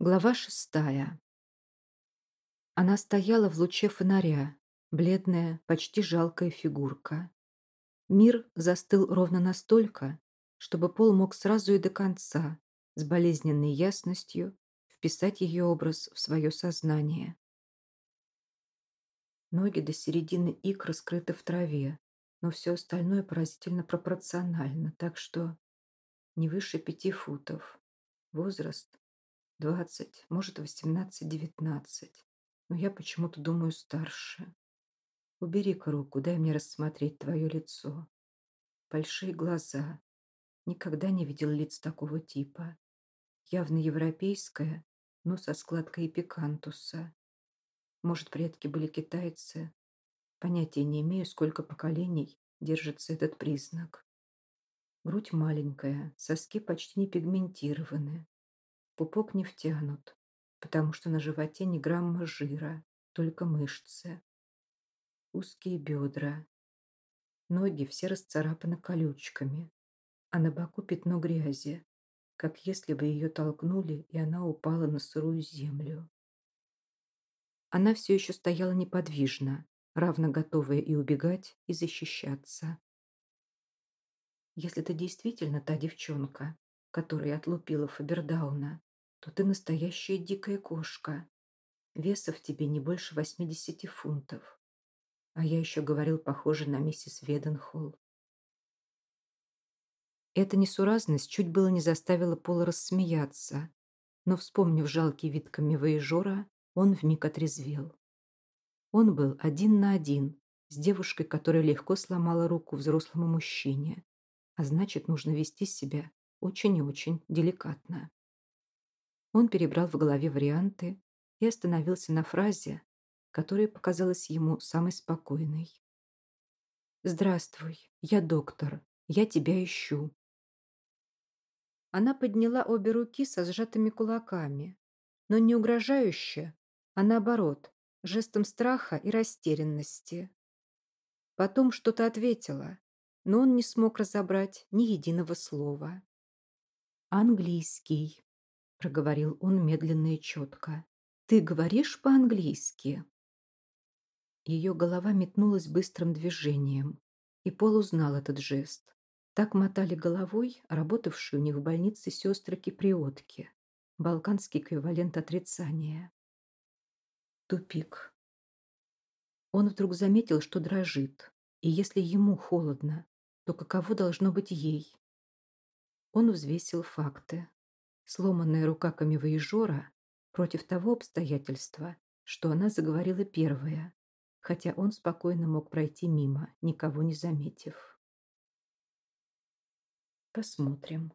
Глава шестая. Она стояла в луче фонаря, бледная, почти жалкая фигурка. Мир застыл ровно настолько, чтобы Пол мог сразу и до конца, с болезненной ясностью, вписать ее образ в свое сознание. Ноги до середины икр скрыты в траве, но все остальное поразительно пропорционально, так что не выше пяти футов. Возраст Двадцать, может, восемнадцать-девятнадцать. Но я почему-то думаю старше. Убери-ка руку, дай мне рассмотреть твое лицо. Большие глаза. Никогда не видел лиц такого типа. Явно европейская, но со складкой эпикантуса. Может, предки были китайцы? Понятия не имею, сколько поколений держится этот признак. Грудь маленькая, соски почти не пигментированы. Пупок не втянут, потому что на животе ни грамма жира, только мышцы. Узкие бедра. Ноги все расцарапаны колючками, а на боку пятно грязи, как если бы ее толкнули, и она упала на сырую землю. Она все еще стояла неподвижно, равно готовая и убегать, и защищаться. Если ты действительно та девчонка, которая отлупила Фабердауна, то ты настоящая дикая кошка. Веса в тебе не больше 80 фунтов. А я еще говорил, похоже на миссис Веденхолл. Эта несуразность чуть было не заставила Пола рассмеяться, но, вспомнив жалкий вид камевоежора, он вмиг отрезвел. Он был один на один с девушкой, которая легко сломала руку взрослому мужчине, а значит, нужно вести себя очень и очень деликатно. Он перебрал в голове варианты и остановился на фразе, которая показалась ему самой спокойной. «Здравствуй, я доктор, я тебя ищу». Она подняла обе руки со сжатыми кулаками, но не угрожающе, а наоборот, жестом страха и растерянности. Потом что-то ответила, но он не смог разобрать ни единого слова. «Английский», — проговорил он медленно и четко. «Ты говоришь по-английски?» Ее голова метнулась быстрым движением, и Пол узнал этот жест. Так мотали головой работавшие у них в больнице сестры-киприотки. Балканский эквивалент отрицания. Тупик. Он вдруг заметил, что дрожит, и если ему холодно, то каково должно быть ей? Он взвесил факты сломанная рука камевоежора против того обстоятельства, что она заговорила первая, хотя он спокойно мог пройти мимо, никого не заметив. Посмотрим.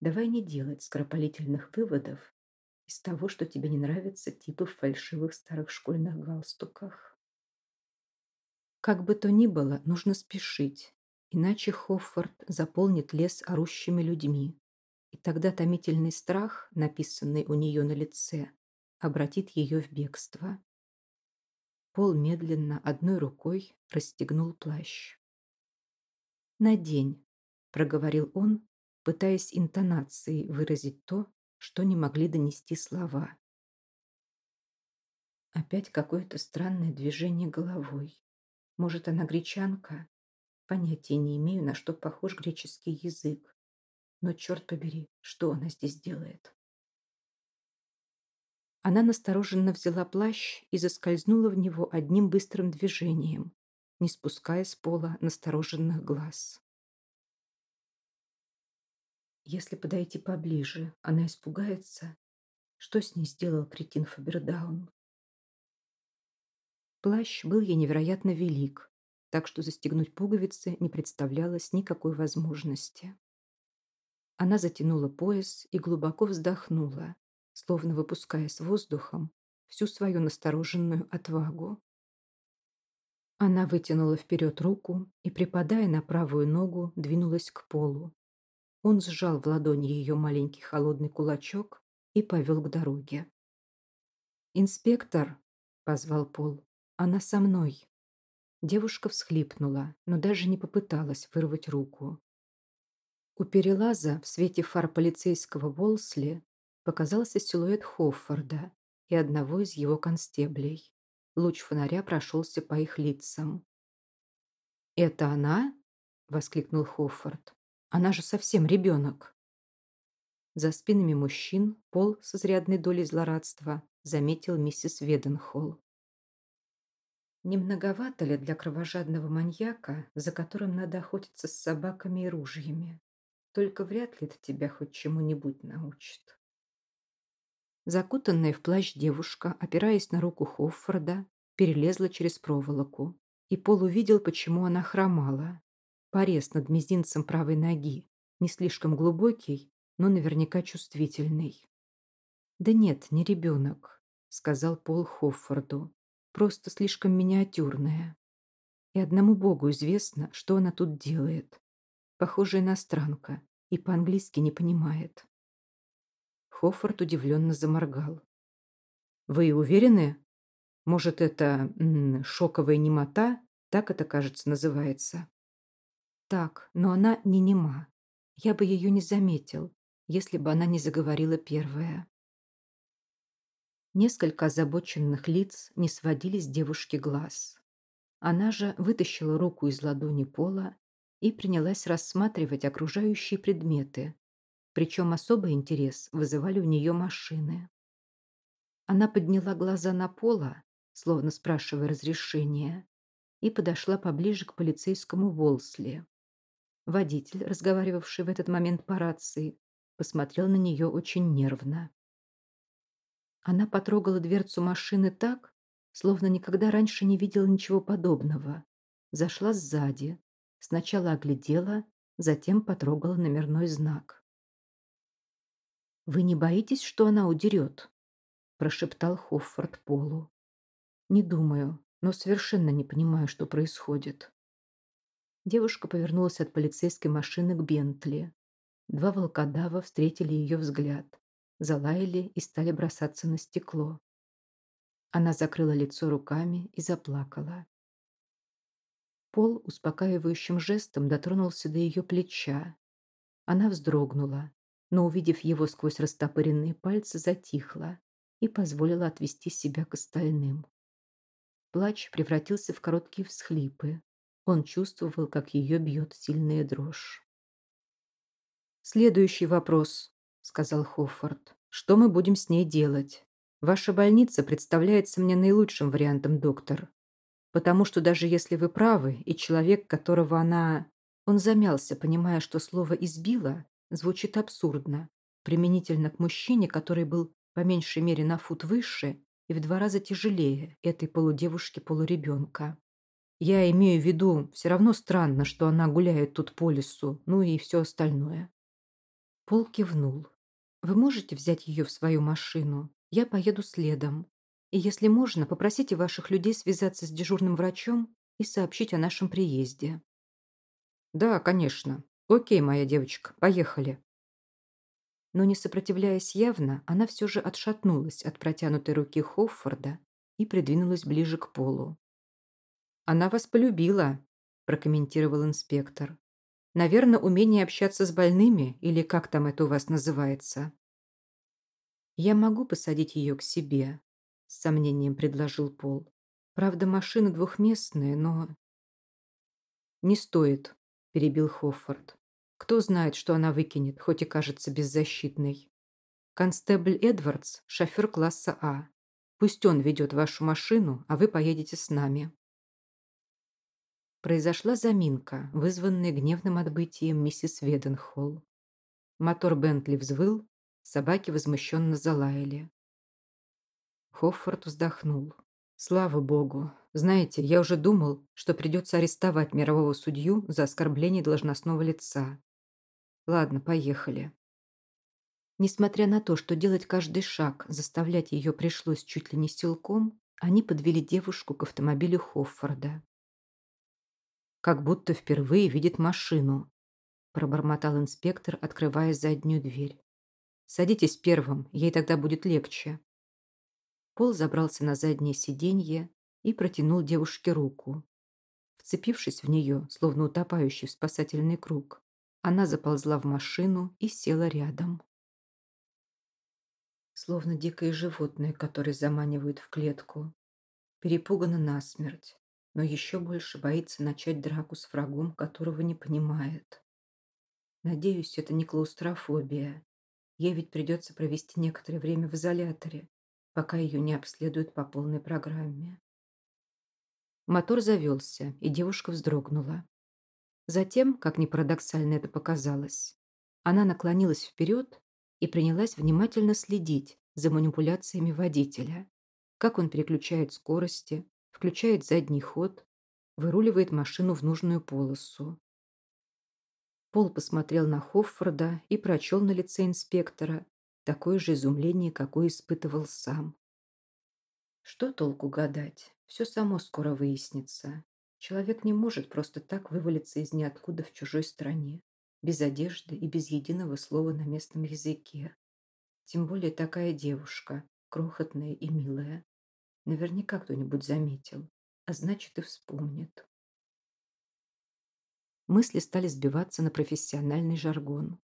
Давай не делать скоропалительных выводов из того, что тебе не нравятся типы в фальшивых старых школьных галстуках. Как бы то ни было, нужно спешить, иначе Хоффорд заполнит лес орущими людьми, тогда томительный страх, написанный у нее на лице, обратит ее в бегство. Пол медленно одной рукой расстегнул плащ. «Надень», — проговорил он, пытаясь интонацией выразить то, что не могли донести слова. Опять какое-то странное движение головой. Может, она гречанка? Понятия не имею, на что похож греческий язык. Но, черт побери, что она здесь делает? Она настороженно взяла плащ и заскользнула в него одним быстрым движением, не спуская с пола настороженных глаз. Если подойти поближе, она испугается. Что с ней сделал кретин Фабердаун? Плащ был ей невероятно велик, так что застегнуть пуговицы не представлялось никакой возможности. Она затянула пояс и глубоко вздохнула, словно выпуская с воздухом всю свою настороженную отвагу. Она вытянула вперед руку и, припадая на правую ногу, двинулась к полу. Он сжал в ладони ее маленький холодный кулачок и повел к дороге. «Инспектор!» — позвал Пол. «Она со мной!» Девушка всхлипнула, но даже не попыталась вырвать руку. У перелаза в свете фар полицейского Волсли Показался силуэт Хоффорда и одного из его констеблей. Луч фонаря прошелся по их лицам. «Это она?» — воскликнул Хоффорд. «Она же совсем ребенок». За спинами мужчин Пол с изрядной долей злорадства заметил миссис Веденхолл. Не многовато ли для кровожадного маньяка, за которым надо охотиться с собаками и ружьями? Только вряд ли это тебя хоть чему-нибудь научит. Закутанная в плащ девушка, опираясь на руку Хоффорда, перелезла через проволоку, и Пол увидел, почему она хромала. Порез над мизинцем правой ноги, не слишком глубокий, но наверняка чувствительный. «Да нет, не ребенок», — сказал Пол Хоффорду, «просто слишком миниатюрная. И одному богу известно, что она тут делает. Похоже, иностранка, и по-английски не понимает». Хоффорд удивленно заморгал. «Вы уверены? Может, это шоковая немота? Так это, кажется, называется». «Так, но она не нема. Я бы ее не заметил, если бы она не заговорила первая». Несколько озабоченных лиц не сводили с девушки глаз. Она же вытащила руку из ладони пола и принялась рассматривать окружающие предметы, причем особый интерес вызывали у нее машины. Она подняла глаза на Пола, словно спрашивая разрешения, и подошла поближе к полицейскому Волсли. Водитель, разговаривавший в этот момент по рации, посмотрел на нее очень нервно. Она потрогала дверцу машины так, словно никогда раньше не видела ничего подобного. Зашла сзади, сначала оглядела, затем потрогала номерной знак. «Вы не боитесь, что она удерет?» – прошептал Хоффорд Полу. «Не думаю, но совершенно не понимаю, что происходит». Девушка повернулась от полицейской машины к Бентли. Два волкодава встретили ее взгляд, залаяли и стали бросаться на стекло. Она закрыла лицо руками и заплакала. Пол успокаивающим жестом дотронулся до ее плеча. Она вздрогнула, но, увидев его сквозь растопыренные пальцы, затихла и позволила отвести себя к остальным. Плач превратился в короткие всхлипы. Он чувствовал, как ее бьет сильная дрожь. «Следующий вопрос», — сказал Хоффорд. «Что мы будем с ней делать? Ваша больница представляется мне наилучшим вариантом, доктор. Потому что даже если вы правы, и человек, которого она...» Он замялся, понимая, что слово «избила» звучит абсурдно, применительно к мужчине, который был по меньшей мере на фут выше и в два раза тяжелее этой полудевушки-полуребенка. Я имею в виду, все равно странно, что она гуляет тут по лесу, ну и все остальное. Пол кивнул. Вы можете взять ее в свою машину? Я поеду следом. И если можно, попросите ваших людей связаться с дежурным врачом и сообщить о нашем приезде. Да, конечно. «Окей, моя девочка, поехали». Но не сопротивляясь явно, она все же отшатнулась от протянутой руки Хоффорда и придвинулась ближе к полу. «Она вас полюбила», – прокомментировал инспектор. «Наверное, умение общаться с больными, или как там это у вас называется?» «Я могу посадить ее к себе», – с сомнением предложил Пол. «Правда, машина двухместная, но...» «Не стоит», – перебил Хоффорд. Кто знает, что она выкинет, хоть и кажется беззащитной. Констебль Эдвардс – шофер класса А. Пусть он ведет вашу машину, а вы поедете с нами. Произошла заминка, вызванная гневным отбытием миссис Веденхолл. Мотор Бентли взвыл, собаки возмущенно залаяли. Хоффорд вздохнул. Слава богу. Знаете, я уже думал, что придется арестовать мирового судью за оскорбление должностного лица. Ладно, поехали. Несмотря на то, что делать каждый шаг, заставлять ее пришлось чуть ли не силком, они подвели девушку к автомобилю Хоффорда. «Как будто впервые видит машину», – пробормотал инспектор, открывая заднюю дверь. «Садитесь первым, ей тогда будет легче». Пол забрался на заднее сиденье и протянул девушке руку. Вцепившись в нее, словно утопающий в спасательный круг, она заползла в машину и села рядом. словно дикое животное, которое заманивают в клетку. Перепугана насмерть, но еще больше боится начать драку с врагом, которого не понимает. Надеюсь, это не клаустрофобия. Ей ведь придется провести некоторое время в изоляторе, пока ее не обследуют по полной программе. Мотор завелся, и девушка вздрогнула. Затем, как ни парадоксально это показалось, она наклонилась вперед и принялась внимательно следить за манипуляциями водителя, как он переключает скорости, включает задний ход, выруливает машину в нужную полосу. Пол посмотрел на Хоффорда и прочел на лице инспектора такое же изумление, какое испытывал сам. Что толку гадать? Все само скоро выяснится. Человек не может просто так вывалиться из ниоткуда в чужой стране, без одежды и без единого слова на местном языке. Тем более такая девушка, крохотная и милая. Наверняка кто-нибудь заметил, а значит и вспомнит. Мысли стали сбиваться на профессиональный жаргон.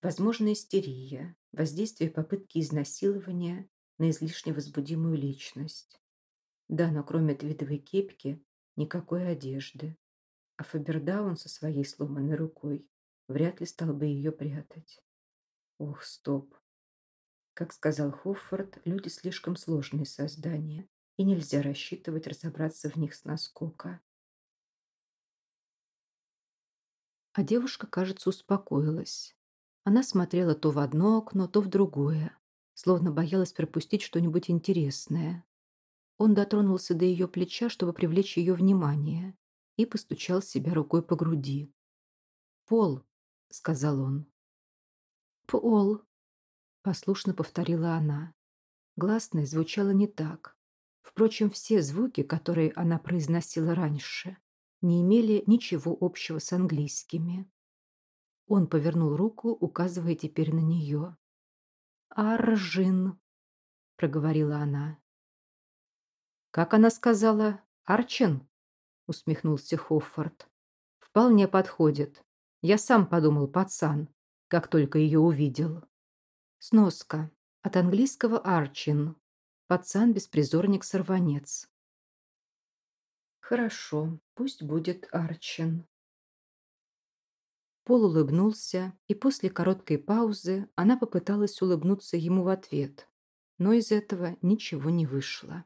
Возможно, истерия, воздействие попытки изнасилования на излишне возбудимую личность. Да, но кроме твидовой кепки никакой одежды. А Фабердаун со своей сломанной рукой вряд ли стал бы ее прятать. Ох, стоп. Как сказал Хоффорд, люди слишком сложные создания, и нельзя рассчитывать разобраться в них с наскока. А девушка, кажется, успокоилась. Она смотрела то в одно окно, то в другое, словно боялась пропустить что-нибудь интересное. Он дотронулся до ее плеча, чтобы привлечь ее внимание, и постучал себя рукой по груди. «Пол», — сказал он. «Пол», — послушно повторила она. Гласное звучало не так. Впрочем, все звуки, которые она произносила раньше, не имели ничего общего с английскими. Он повернул руку, указывая теперь на нее. «Аржин», — проговорила она. «Как она сказала? Арчин?» — усмехнулся Хоффорд. «Вполне подходит. Я сам подумал, пацан, как только ее увидел. Сноска. От английского «арчин». Пацан-беспризорник-сорванец. Хорошо, пусть будет Арчин. Пол улыбнулся, и после короткой паузы она попыталась улыбнуться ему в ответ, но из этого ничего не вышло.